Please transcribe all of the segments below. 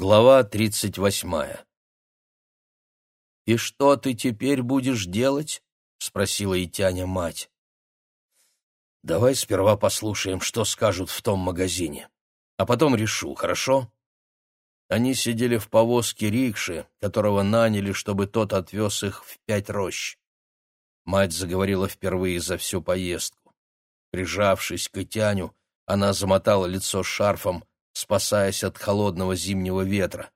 Глава тридцать восьмая «И что ты теперь будешь делать?» — спросила Итяня мать. «Давай сперва послушаем, что скажут в том магазине, а потом решу, хорошо?» Они сидели в повозке рикши, которого наняли, чтобы тот отвез их в пять рощ. Мать заговорила впервые за всю поездку. Прижавшись к Итяню, она замотала лицо шарфом, спасаясь от холодного зимнего ветра.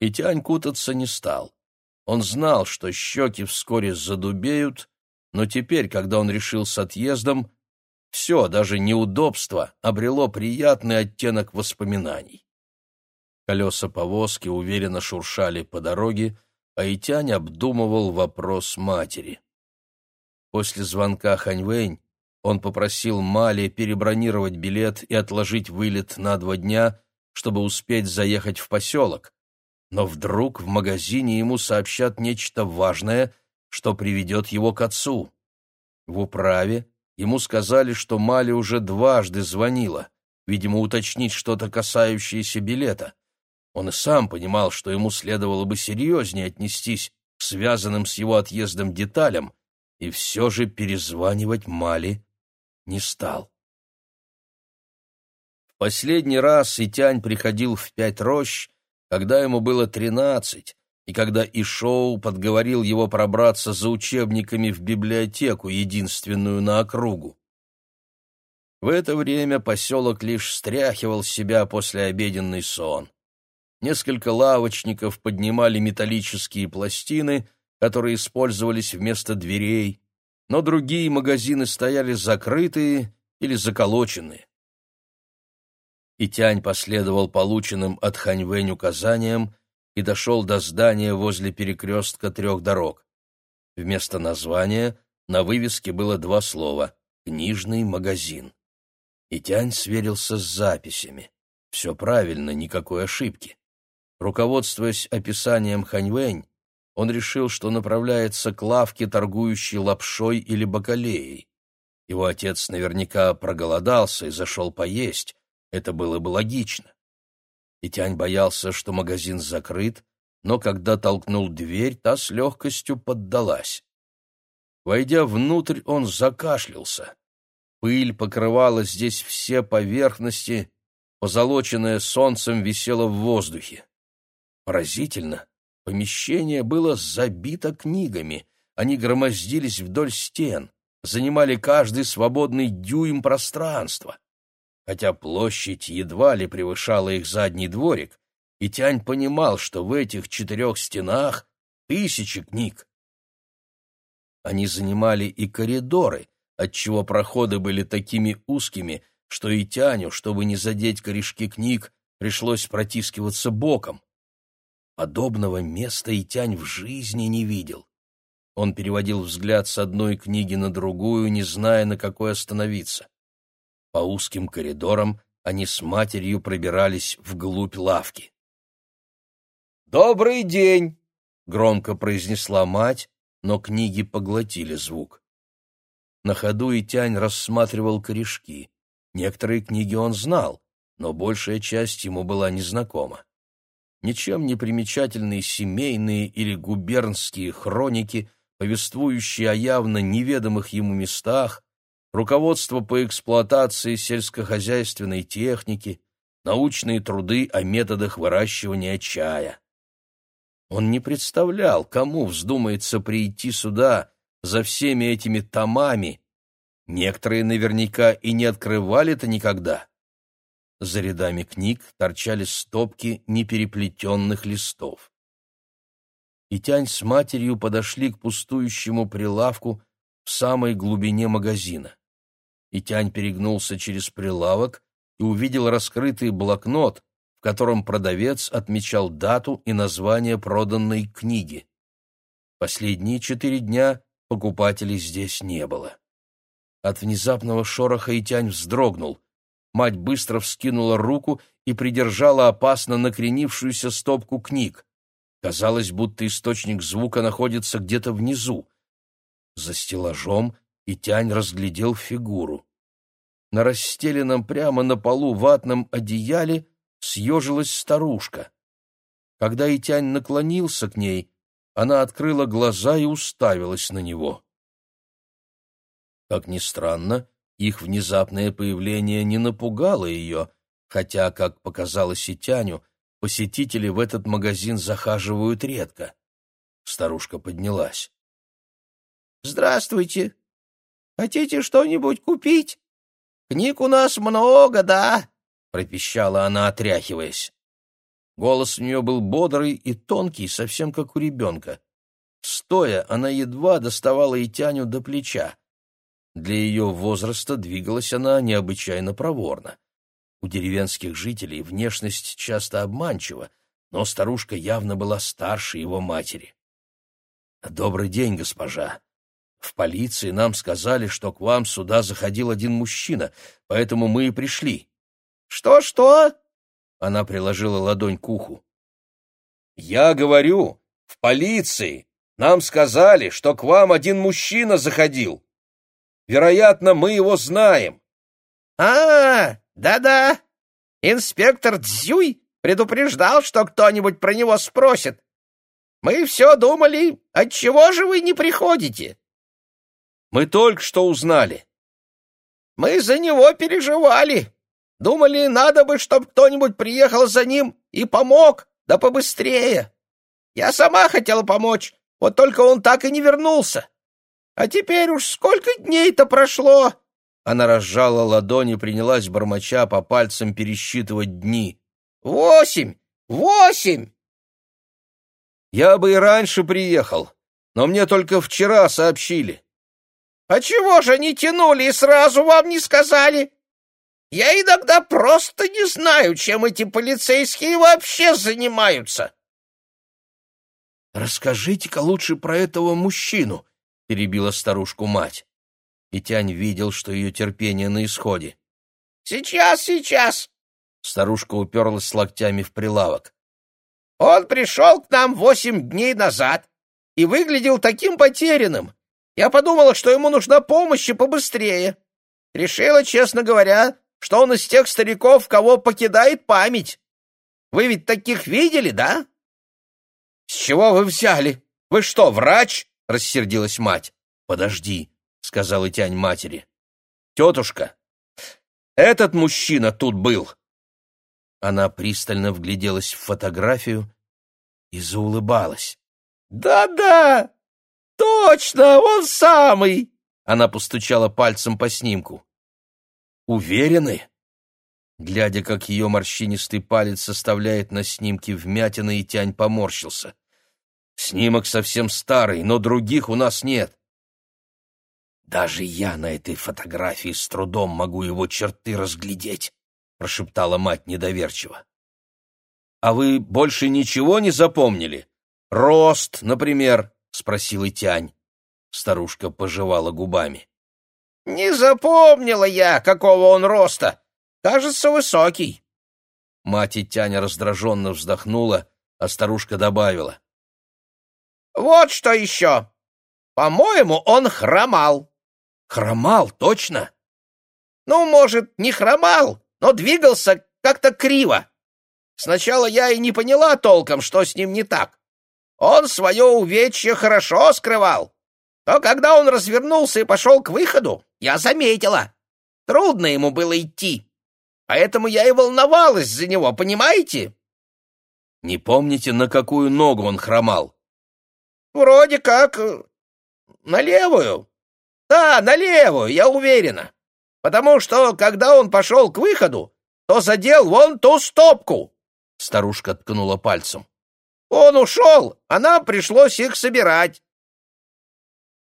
И Тянь кутаться не стал. Он знал, что щеки вскоре задубеют, но теперь, когда он решил с отъездом, все, даже неудобство, обрело приятный оттенок воспоминаний. Колеса повозки уверенно шуршали по дороге, а Итянь обдумывал вопрос матери. После звонка Ханьвэнь он попросил Мали перебронировать билет и отложить вылет на два дня, чтобы успеть заехать в поселок. Но вдруг в магазине ему сообщат нечто важное, что приведет его к отцу. В управе ему сказали, что Мали уже дважды звонила, видимо, уточнить что-то касающееся билета. Он и сам понимал, что ему следовало бы серьезнее отнестись к связанным с его отъездом деталям, и все же перезванивать Мали не стал. В последний раз Итянь приходил в пять рощ, когда ему было тринадцать, и когда Ишоу подговорил его пробраться за учебниками в библиотеку, единственную на округу. В это время поселок лишь стряхивал себя после обеденный сон. Несколько лавочников поднимали металлические пластины, которые использовались вместо дверей, но другие магазины стояли закрытые или заколоченные. И Тянь последовал полученным от Ханьвэнь указаниям и дошел до здания возле перекрестка трех дорог. Вместо названия на вывеске было два слова «Книжный магазин». И Тянь сверился с записями. Все правильно, никакой ошибки. Руководствуясь описанием Ханьвэнь, он решил, что направляется к лавке, торгующей лапшой или бакалеей. Его отец наверняка проголодался и зашел поесть. Это было бы логично. И Тянь боялся, что магазин закрыт, но когда толкнул дверь, та с легкостью поддалась. Войдя внутрь, он закашлялся. Пыль покрывала здесь все поверхности, позолоченное солнцем висело в воздухе. Поразительно, Помещение было забито книгами, они громоздились вдоль стен, занимали каждый свободный дюйм пространства. Хотя площадь едва ли превышала их задний дворик, и Тянь понимал, что в этих четырех стенах тысячи книг. Они занимали и коридоры, отчего проходы были такими узкими, что и Тяню, чтобы не задеть корешки книг, пришлось протискиваться боком. Подобного места и тянь в жизни не видел. Он переводил взгляд с одной книги на другую, не зная, на какой остановиться. По узким коридорам они с матерью пробирались вглубь лавки. «Добрый день!» — громко произнесла мать, но книги поглотили звук. На ходу и тянь рассматривал корешки. Некоторые книги он знал, но большая часть ему была незнакома ничем не примечательные семейные или губернские хроники, повествующие о явно неведомых ему местах, руководство по эксплуатации сельскохозяйственной техники, научные труды о методах выращивания чая. Он не представлял, кому вздумается прийти сюда за всеми этими томами. Некоторые наверняка и не открывали-то никогда. За рядами книг торчали стопки непереплетенных листов. И Тянь с матерью подошли к пустующему прилавку в самой глубине магазина. И Тянь перегнулся через прилавок и увидел раскрытый блокнот, в котором продавец отмечал дату и название проданной книги. Последние четыре дня покупателей здесь не было. От внезапного шороха Итянь вздрогнул. Мать быстро вскинула руку и придержала опасно накренившуюся стопку книг. Казалось, будто источник звука находится где-то внизу. За стеллажом и Тянь разглядел фигуру. На расстеленном прямо на полу ватном одеяле съежилась старушка. Когда Итянь наклонился к ней, она открыла глаза и уставилась на него. Как ни странно, их внезапное появление не напугало ее, хотя, как показалось Итяню, посетители в этот магазин захаживают редко. Старушка поднялась. «Здравствуйте. Хотите что-нибудь купить? Книг у нас много, да?» — пропищала она, отряхиваясь. Голос у нее был бодрый и тонкий, совсем как у ребенка. Стоя, она едва доставала Итяню до плеча. Для ее возраста двигалась она необычайно проворно. У деревенских жителей внешность часто обманчива, но старушка явно была старше его матери. «Добрый день, госпожа. В полиции нам сказали, что к вам сюда заходил один мужчина, поэтому мы и пришли». «Что-что?» Она приложила ладонь к уху. «Я говорю, в полиции нам сказали, что к вам один мужчина заходил. Вероятно, мы его знаем». «А, да-да, инспектор Дзюй предупреждал, что кто-нибудь про него спросит. Мы все думали, отчего же вы не приходите?» «Мы только что узнали». «Мы за него переживали. Думали, надо бы, чтобы кто-нибудь приехал за ним и помог, да побыстрее. Я сама хотела помочь, вот только он так и не вернулся. А теперь уж сколько дней-то прошло!» Она разжала ладони, принялась бормоча по пальцам пересчитывать дни. «Восемь! Восемь!» «Я бы и раньше приехал, но мне только вчера сообщили». «А чего же не тянули и сразу вам не сказали? Я иногда просто не знаю, чем эти полицейские вообще занимаются. Расскажите-ка лучше про этого мужчину, перебила старушку мать. И Тянь видел, что ее терпение на исходе. Сейчас, сейчас. Старушка уперлась локтями в прилавок. Он пришел к нам восемь дней назад и выглядел таким потерянным. Я подумала, что ему нужна помощь и побыстрее. Решила, честно говоря, что он из тех стариков, кого покидает память. Вы ведь таких видели, да? — С чего вы взяли? Вы что, врач? — рассердилась мать. — Подожди, — сказала тянь матери. — Тетушка, этот мужчина тут был. Она пристально вгляделась в фотографию и заулыбалась. «Да-да, точно, он самый!» Она постучала пальцем по снимку. Уверены? Глядя, как ее морщинистый палец составляет на снимке вмятины, и тянь поморщился. Снимок совсем старый, но других у нас нет. Даже я на этой фотографии с трудом могу его черты разглядеть, прошептала мать недоверчиво. А вы больше ничего не запомнили? Рост, например, спросил Тянь. Старушка пожевала губами. Не запомнила я, какого он роста. Кажется, высокий. Мать и Тяня раздраженно вздохнула, а старушка добавила. Вот что еще. По-моему, он хромал. Хромал, точно? Ну, может, не хромал, но двигался как-то криво. Сначала я и не поняла толком, что с ним не так. Он свое увечье хорошо скрывал. Но когда он развернулся и пошел к выходу, я заметила. Трудно ему было идти. Поэтому я и волновалась за него, понимаете? Не помните, на какую ногу он хромал? Вроде как э, на левую. Да, на левую, я уверена. Потому что, когда он пошел к выходу, то задел вон ту стопку. Старушка ткнула пальцем. Он ушел, а нам пришлось их собирать.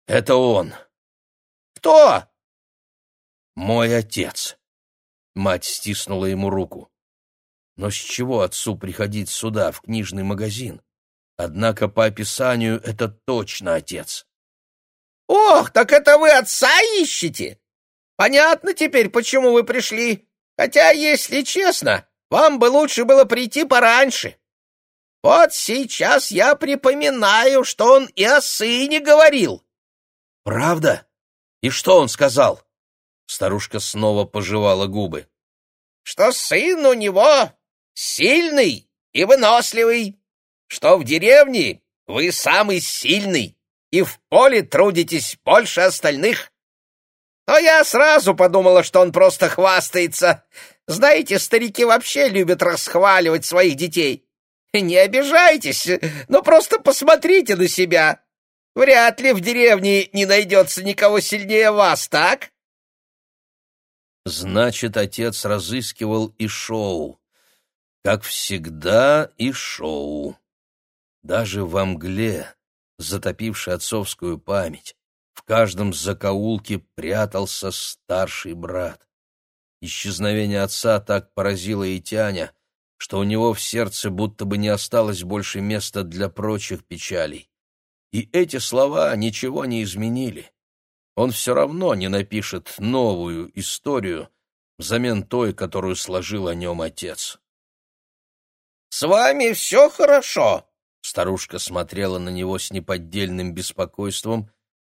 Это он. Кто? Мой отец. Мать стиснула ему руку. Но с чего отцу приходить сюда, в книжный магазин? Однако по описанию это точно отец. Ох, так это вы отца ищете? Понятно теперь, почему вы пришли. Хотя, если честно, вам бы лучше было прийти пораньше. Вот сейчас я припоминаю, что он и о сыне говорил. «Правда? И что он сказал?» Старушка снова пожевала губы. «Что сын у него сильный и выносливый, что в деревне вы самый сильный и в поле трудитесь больше остальных. Но я сразу подумала, что он просто хвастается. Знаете, старики вообще любят расхваливать своих детей. Не обижайтесь, но просто посмотрите на себя. Вряд ли в деревне не найдется никого сильнее вас, так? Значит, отец разыскивал и шоу. Как всегда, и шоу. Даже во мгле, затопившей отцовскую память, в каждом закоулке прятался старший брат. Исчезновение отца так поразило и Тяня, что у него в сердце будто бы не осталось больше места для прочих печалей. И эти слова ничего не изменили. Он все равно не напишет новую историю взамен той, которую сложил о нем отец. «С вами все хорошо?» Старушка смотрела на него с неподдельным беспокойством,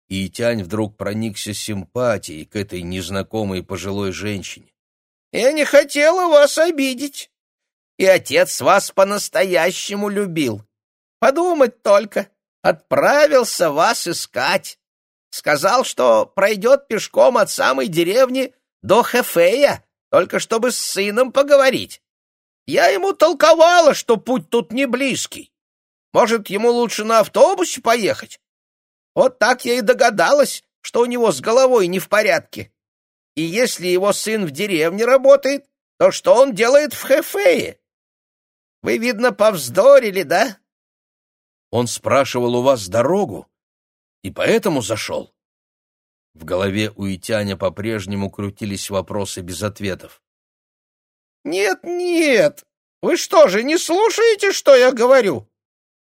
и Тянь вдруг проникся симпатией к этой незнакомой пожилой женщине. «Я не хотела вас обидеть, и отец вас по-настоящему любил. Подумать только, отправился вас искать. Сказал, что пройдет пешком от самой деревни до Хефея, только чтобы с сыном поговорить. Я ему толковала, что путь тут не близкий. Может, ему лучше на автобусе поехать? Вот так я и догадалась, что у него с головой не в порядке. И если его сын в деревне работает, то что он делает в Хефее? Вы, видно, повздорили, да? Он спрашивал у вас дорогу и поэтому зашел. В голове у Итяня по-прежнему крутились вопросы без ответов. «Нет, нет, вы что же, не слушаете, что я говорю?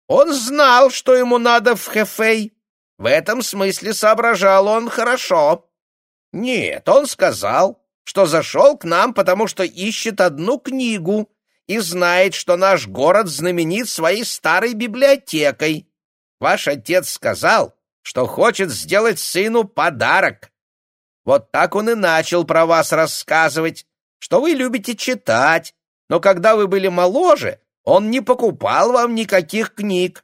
Он знал, что ему надо в Хефей. В этом смысле соображал он хорошо. Нет, он сказал, что зашел к нам, потому что ищет одну книгу, и знает, что наш город знаменит своей старой библиотекой. Ваш отец сказал, что хочет сделать сыну подарок. Вот так он и начал про вас рассказывать, что вы любите читать, но когда вы были моложе, он не покупал вам никаких книг.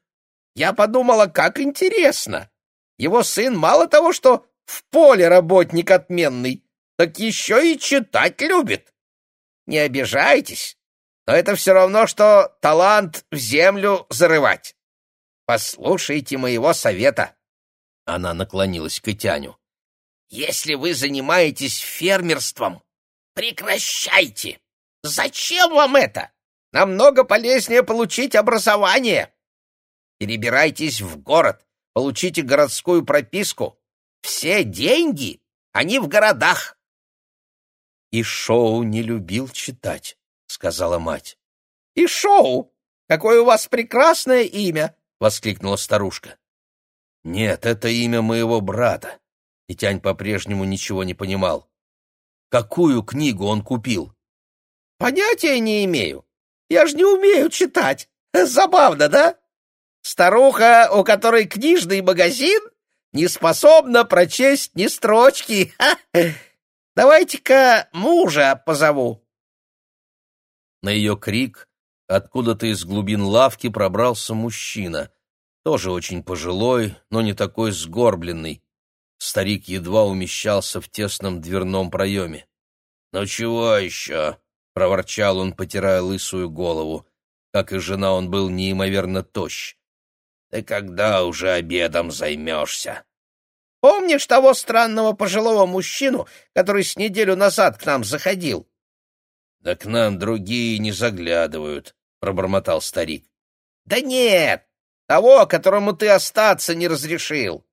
Я подумала, как интересно. Его сын мало того, что в поле работник отменный, так еще и читать любит. Не обижайтесь, но это все равно, что талант в землю зарывать. Послушайте моего совета. Она наклонилась к Итяню. Если вы занимаетесь фермерством, прекращайте. Зачем вам это? Намного полезнее получить образование. Перебирайтесь в город, получите городскую прописку. Все деньги, они в городах. И Шоу не любил читать сказала мать. «И Шоу! Какое у вас прекрасное имя!» — воскликнула старушка. «Нет, это имя моего брата». И Тянь по-прежнему ничего не понимал. «Какую книгу он купил?» «Понятия не имею. Я же не умею читать. Забавно, да? Старуха, у которой книжный магазин, не способна прочесть ни строчки. Давайте-ка мужа позову». На ее крик откуда-то из глубин лавки пробрался мужчина, тоже очень пожилой, но не такой сгорбленный. Старик едва умещался в тесном дверном проеме. «Ну чего еще?» — проворчал он, потирая лысую голову. Как и жена, он был неимоверно тощ. «Ты когда уже обедом займешься?» «Помнишь того странного пожилого мужчину, который с неделю назад к нам заходил?» «Да к нам другие не заглядывают», — пробормотал старик. «Да нет, того, которому ты остаться не разрешил.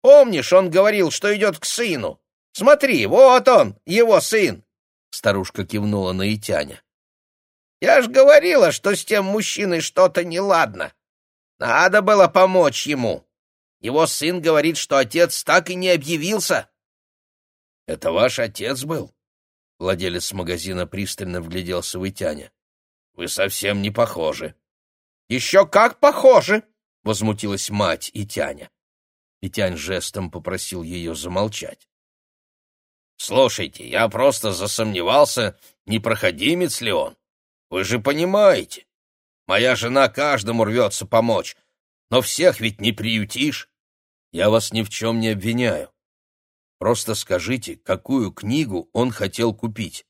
Помнишь, он говорил, что идет к сыну? Смотри, вот он, его сын!» Старушка кивнула на Итяня. «Я ж говорила, что с тем мужчиной что-то неладно. Надо было помочь ему. Его сын говорит, что отец так и не объявился». «Это ваш отец был?» Владелец магазина пристально вгляделся в Итяня. «Вы совсем не похожи». «Еще как похожи!» — возмутилась мать Итяня. Итянь жестом попросил ее замолчать. «Слушайте, я просто засомневался, не проходимец ли он. Вы же понимаете, Моя жена каждому рвется помочь, но всех ведь не приютишь. Я вас ни в чем не обвиняю. Просто скажите, какую книгу он хотел купить.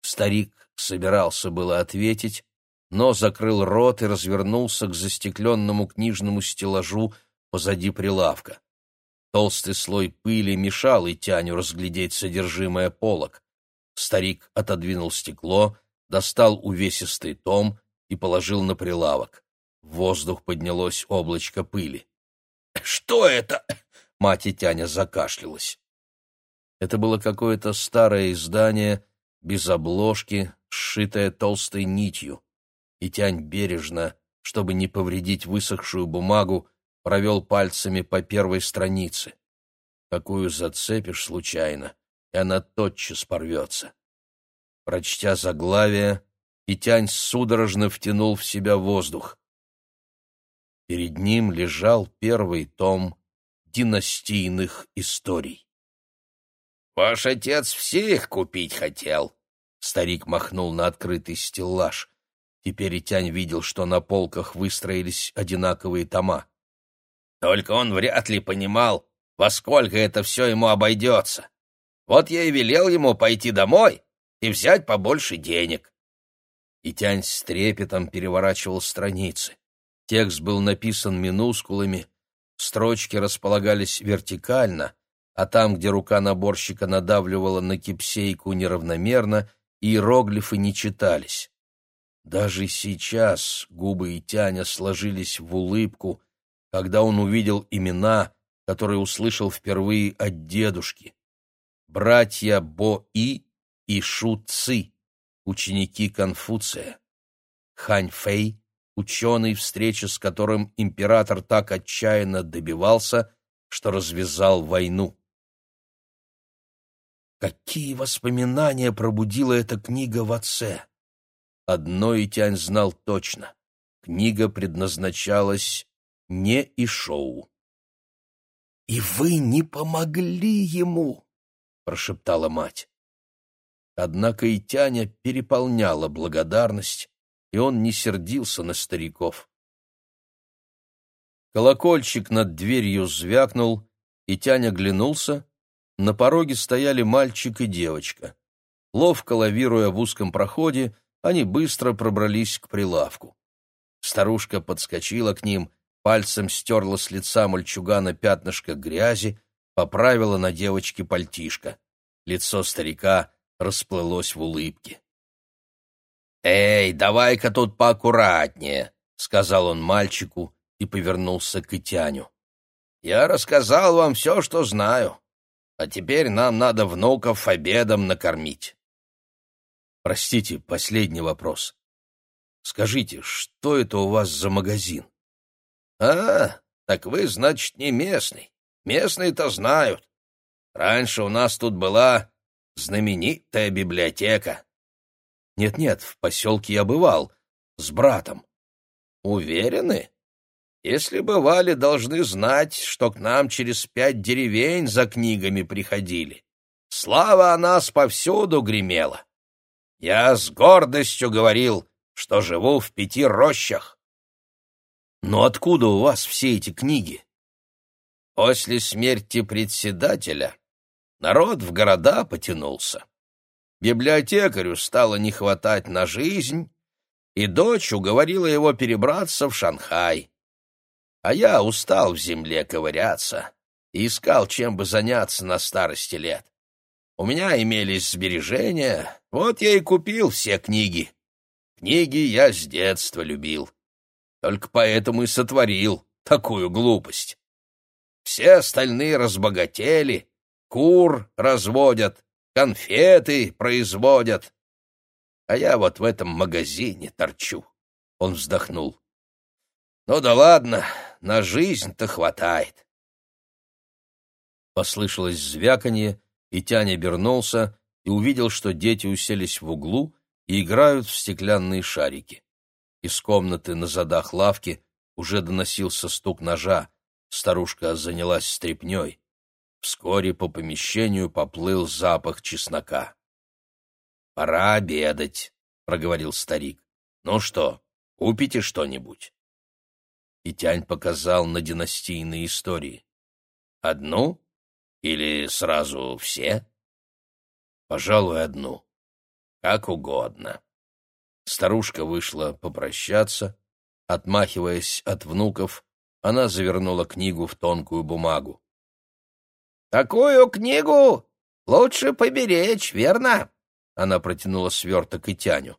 Старик собирался было ответить, но закрыл рот и развернулся к застекленному книжному стеллажу позади прилавка. Толстый слой пыли мешал и тяню разглядеть содержимое полок. Старик отодвинул стекло, достал увесистый том и положил на прилавок. В воздух поднялось облачко пыли. «Что это?» — мать и Тяня закашлялась. Это было какое-то старое издание, без обложки, сшитое толстой нитью. И Тянь бережно, чтобы не повредить высохшую бумагу, провел пальцами по первой странице. Какую зацепишь случайно, и она тотчас порвется. Прочтя заглавие, Петянь судорожно втянул в себя воздух. Перед ним лежал первый том династийных историй. «Ваш отец все их купить хотел», — старик махнул на открытый стеллаж. Теперь Итянь видел, что на полках выстроились одинаковые тома. Только он вряд ли понимал, во сколько это все ему обойдется. Вот я и велел ему пойти домой и взять побольше денег. И Тянь с трепетом переворачивал страницы. Текст был написан минускулами, строчки располагались вертикально, а там, где рука наборщика надавливала на кипсейку неравномерно, иероглифы не читались. Даже сейчас губы Итяня сложились в улыбку, когда он увидел имена, которые услышал впервые от дедушки. Братья Бо-И и Шу-Ци, ученики Конфуция. Хань-Фэй, ученый, встреча с которым император так отчаянно добивался, что развязал войну. Какие воспоминания пробудила эта книга в отце? Одно и Тянь знал точно. Книга предназначалась не и шоу. «И вы не помогли ему!» — прошептала мать. Однако и Тяня переполняла благодарность, и он не сердился на стариков. Колокольчик над дверью звякнул, и Тяня глянулся. На пороге стояли мальчик и девочка. Ловко лавируя в узком проходе, они быстро пробрались к прилавку. Старушка подскочила к ним пальцем стерла с лица мальчугана пятнышко грязи, поправила на девочке пальтишко. Лицо старика расплылось в улыбке. «Эй, давай-ка тут поаккуратнее», — сказал он мальчику и повернулся к Итяню. «Я рассказал вам все, что знаю, а теперь нам надо внуков обедом накормить». «Простите, последний вопрос. Скажите, что это у вас за магазин?» «А, так вы, значит, не местный. Местные-то знают. Раньше у нас тут была знаменитая библиотека». «Нет-нет, в поселке я бывал. С братом». «Уверены? Если бывали, должны знать, что к нам через пять деревень за книгами приходили. Слава о нас повсюду гремела. Я с гордостью говорил, что живу в пяти рощах. Но откуда у вас все эти книги? После смерти председателя народ в города потянулся. Библиотекарю стало не хватать на жизнь, и дочь уговорила его перебраться в Шанхай. А я устал в земле ковыряться и искал, чем бы заняться на старости лет. У меня имелись сбережения, вот я и купил все книги. Книги я с детства любил. Только поэтому и сотворил такую глупость. Все остальные разбогатели, кур разводят, конфеты производят. А я вот в этом магазине торчу. Он вздохнул. Ну да ладно, на жизнь-то хватает. Послышалось звяканье, и Тяня обернулся и увидел, что дети уселись в углу и играют в стеклянные шарики. Из комнаты на задах лавки уже доносился стук ножа. Старушка занялась стряпнёй. Вскоре по помещению поплыл запах чеснока. «Пора обедать», — проговорил старик. «Ну что, Купите что-нибудь?» И Тянь показал на династийные истории. «Одну? Или сразу все?» «Пожалуй, одну. Как угодно». Старушка вышла попрощаться. Отмахиваясь от внуков, она завернула книгу в тонкую бумагу. «Такую книгу лучше поберечь, верно?» Она протянула сверток и тяню.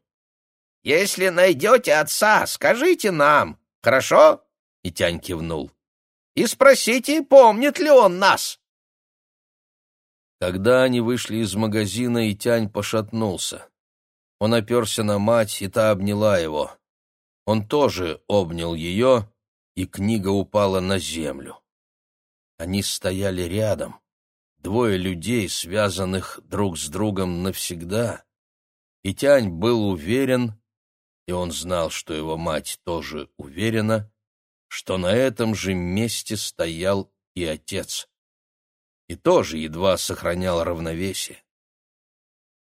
«Если найдете отца, скажите нам, хорошо?» И тянь кивнул. «И спросите, помнит ли он нас?» Когда они вышли из магазина, и тянь пошатнулся. Он оперся на мать, и та обняла его. Он тоже обнял ее, и книга упала на землю. Они стояли рядом, двое людей, связанных друг с другом навсегда. И Тянь был уверен, и он знал, что его мать тоже уверена, что на этом же месте стоял и отец. И тоже едва сохранял равновесие.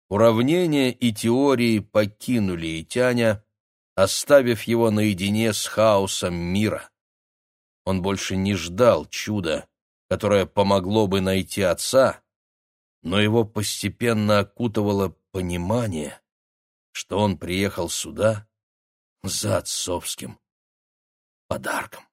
Уравнения и теории покинули Итяня, оставив его наедине с хаосом мира. Он больше не ждал чуда, которое помогло бы найти отца, но его постепенно окутывало понимание, что он приехал сюда за отцовским подарком.